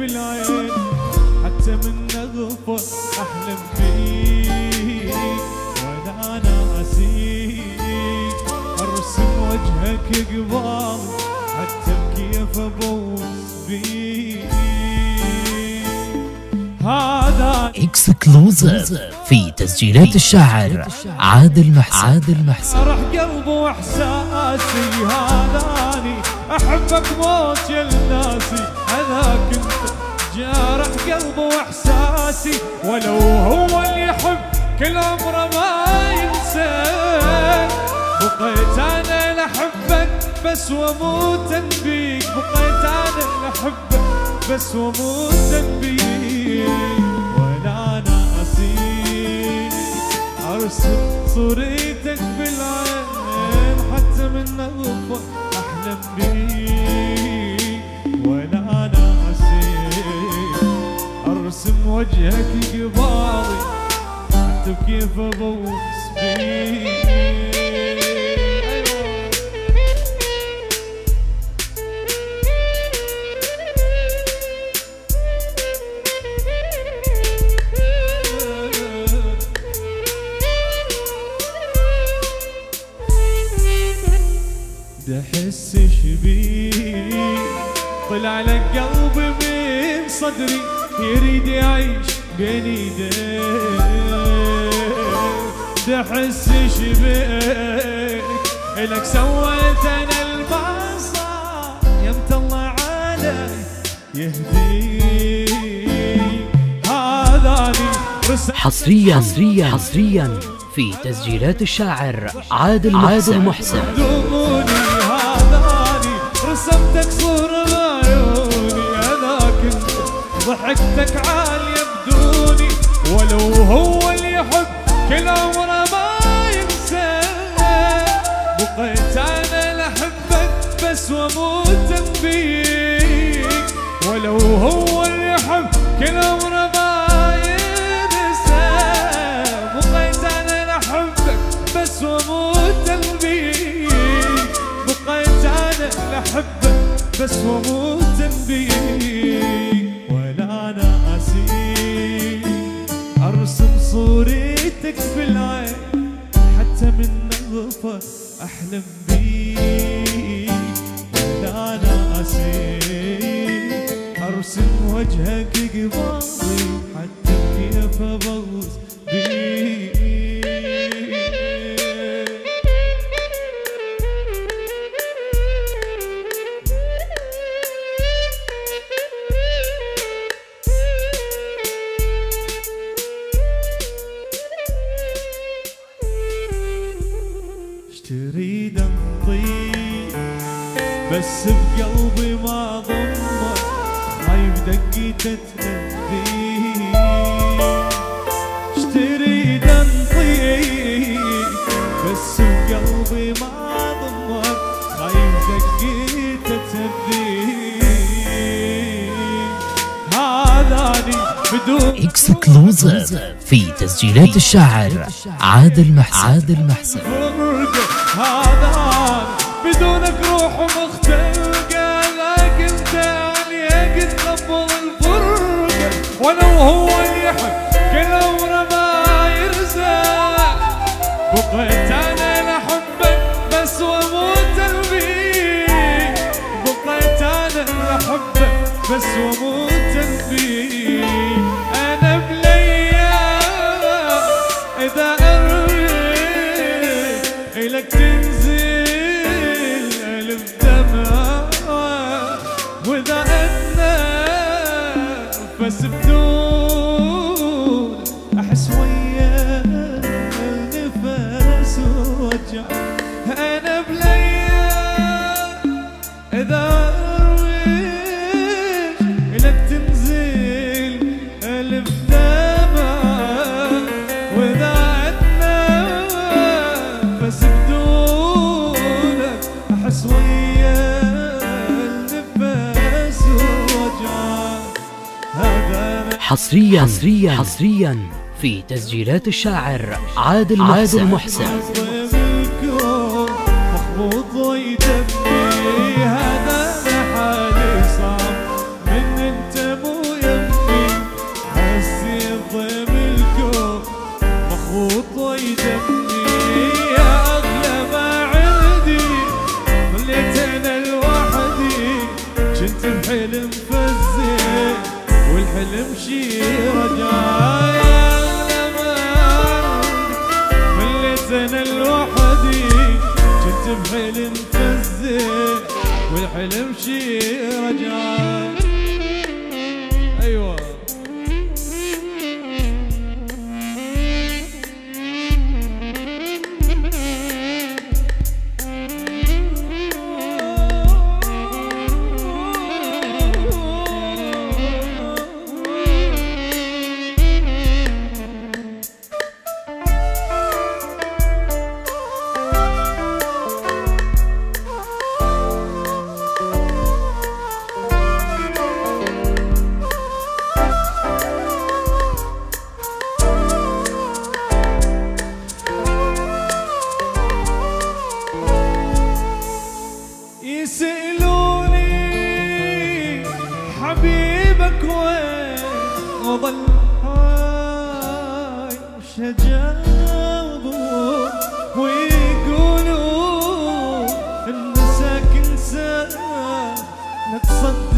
بالعين حتى من نغفر أحلم فيك وأنا ناسيك أرسم وجهك قبال حتى بكيف أبوس بيك. هذا اكسكلوزيف في تسجيلات الشاعر عادل محسن. عادل محسن. فرح قلبي وإحساسي هذاني أحبك موت يا الناسي أنا كنت جارح قلبي وإحساسي ولو هو اللي يحب كل عمره ما ينسى. بقيت أنا لحبك بس واموت بيك. بقيت أنا لحبك بس واموت بيك. ولا ناسيك ارسم صورتك بالعين. حتى بكيف ابوس بيك أيوة. ده حس شبيك طلع لك قلبي من صدري يريد يعيش بين ايديك ده حس شبيك. لك سويت أنا البصر يمت الله علي يهديك. هذا حصريا حصريا حصريا في تسجيلات الشاعر عادل محسن, عادل محسن. رسمتك صورة بعيوني أنا كنت ضحكتك عالية وأموت بيك ولا أسيك أرسم صورتك بالعين حتى من نظفة أحلم بيك ولا أسيك أرسم وجهك قبالي حتى كيف أبوس بيك بس بقلبي ما ضمك خايف دقيته تأذيك إيش تريد انطيك بس بقلبي ما ضمك خايف دقيته تأذيك هذاني بدون اكسكلوزيف في تسجيلات الشاعر عادل محسن. عادل محسن. هذا بدونك روح ولو حصريا حصريا. حصريا. في تسجيلات الشاعر عادل محسن, عادل محسن. كنت بحلم فزي والحلم شي رجع وظل هاي شجابهم ويقولوا إن ساكن ساعة نتصدق